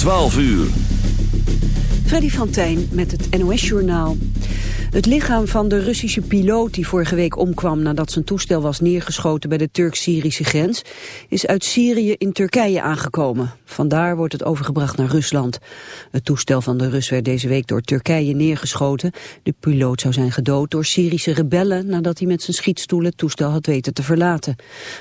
12 uur. Freddy van Tijn met het NOS-journaal. Het lichaam van de Russische piloot die vorige week omkwam nadat zijn toestel was neergeschoten bij de Turk-Syrische grens, is uit Syrië in Turkije aangekomen. Vandaar wordt het overgebracht naar Rusland. Het toestel van de Rus werd deze week door Turkije neergeschoten. De piloot zou zijn gedood door Syrische rebellen nadat hij met zijn schietstoel het toestel had weten te verlaten.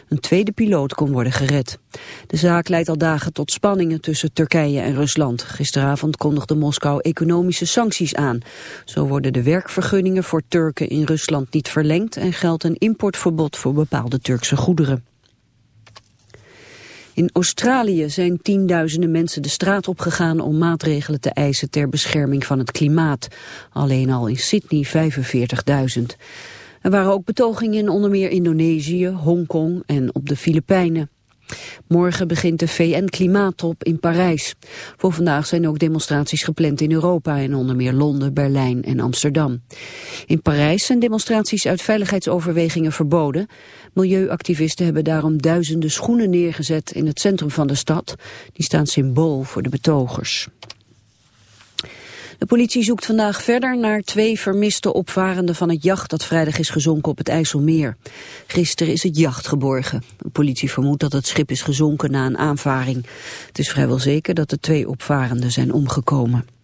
Een tweede piloot kon worden gered. De zaak leidt al dagen tot spanningen tussen Turkije en Rusland. Gisteravond kondigde Moskou economische sancties aan. Zo worden de werkvergunningen voor Turken in Rusland niet verlengd en geldt een importverbod voor bepaalde Turkse goederen. In Australië zijn tienduizenden mensen de straat opgegaan om maatregelen te eisen ter bescherming van het klimaat. Alleen al in Sydney 45.000. Er waren ook betogingen in onder meer Indonesië, Hongkong en op de Filipijnen. Morgen begint de VN-klimaattop in Parijs. Voor vandaag zijn ook demonstraties gepland in Europa in onder meer Londen, Berlijn en Amsterdam. In Parijs zijn demonstraties uit veiligheidsoverwegingen verboden. Milieuactivisten hebben daarom duizenden schoenen neergezet in het centrum van de stad. Die staan symbool voor de betogers. De politie zoekt vandaag verder naar twee vermiste opvarenden van het jacht dat vrijdag is gezonken op het IJsselmeer. Gisteren is het jacht geborgen. De politie vermoedt dat het schip is gezonken na een aanvaring. Het is vrijwel zeker dat de twee opvarenden zijn omgekomen.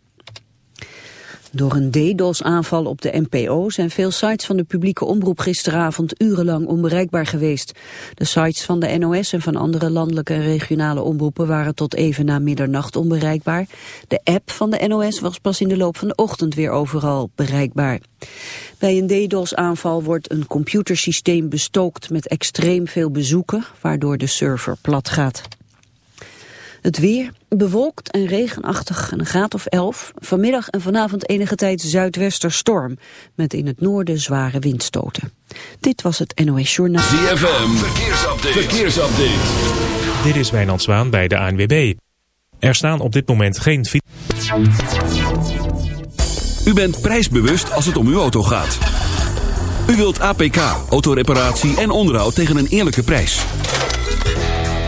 Door een DDoS-aanval op de NPO zijn veel sites van de publieke omroep gisteravond urenlang onbereikbaar geweest. De sites van de NOS en van andere landelijke en regionale omroepen waren tot even na middernacht onbereikbaar. De app van de NOS was pas in de loop van de ochtend weer overal bereikbaar. Bij een DDoS-aanval wordt een computersysteem bestookt met extreem veel bezoeken, waardoor de server plat gaat. Het weer bewolkt en regenachtig, een graad of 11. Vanmiddag en vanavond enige tijd zuidwesterstorm. Met in het noorden zware windstoten. Dit was het NOS Journaal. ZFM, verkeersupdate. verkeersupdate. Dit is Wijnand Zwaan bij de ANWB. Er staan op dit moment geen... U bent prijsbewust als het om uw auto gaat. U wilt APK, autoreparatie en onderhoud tegen een eerlijke prijs.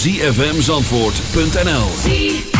www.zfmzandvoort.nl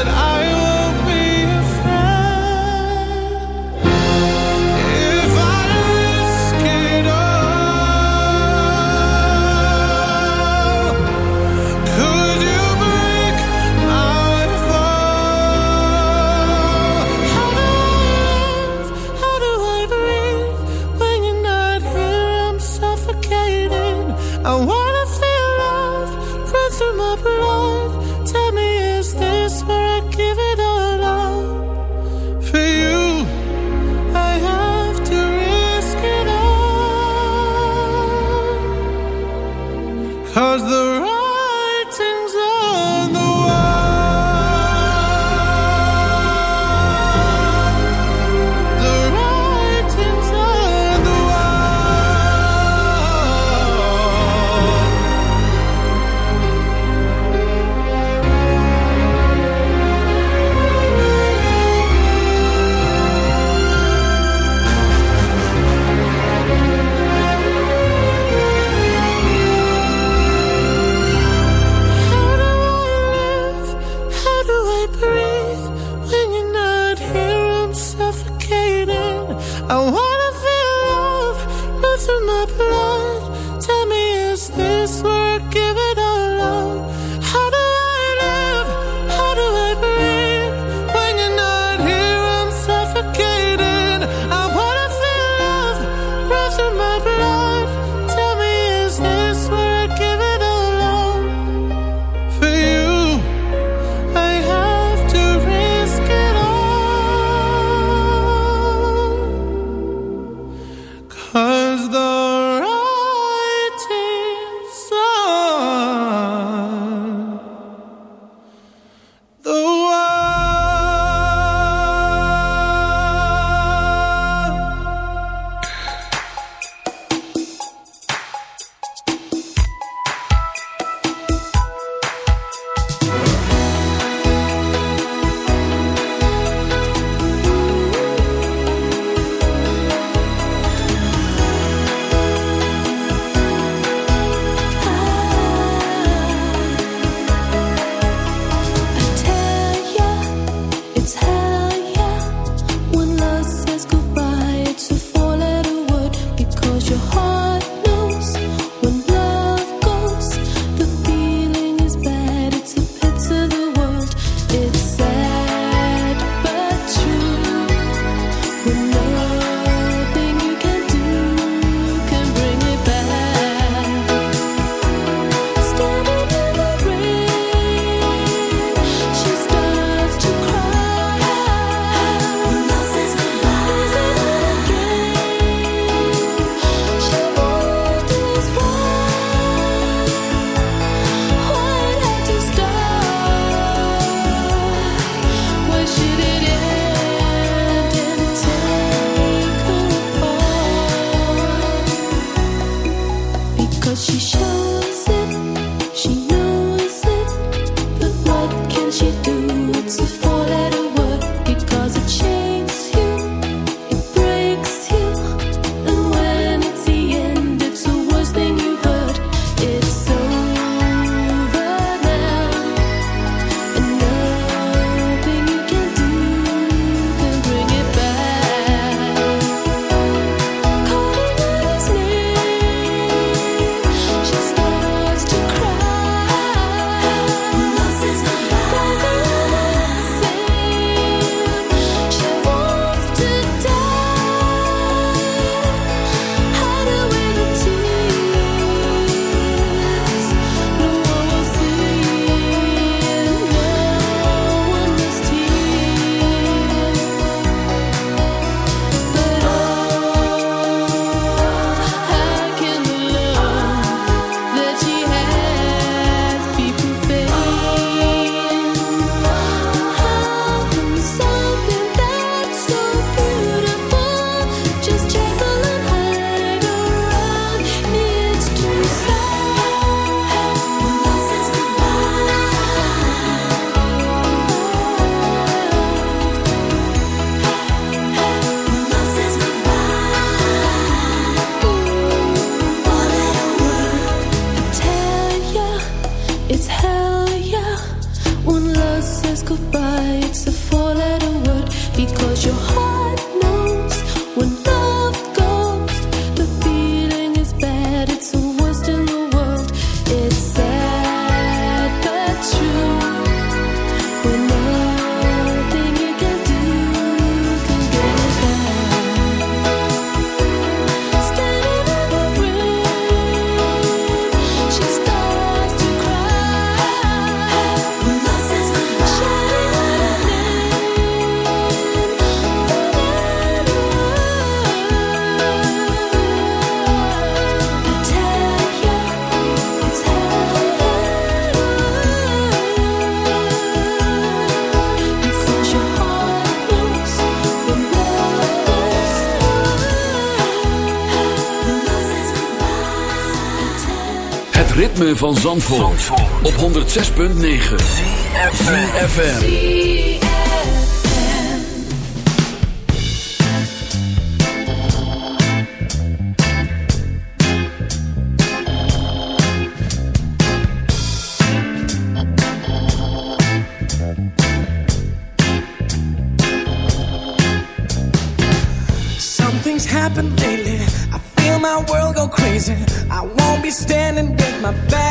ritme van Zandvoort, Zandvoort. op 106.9 CFFM Something's happened lately back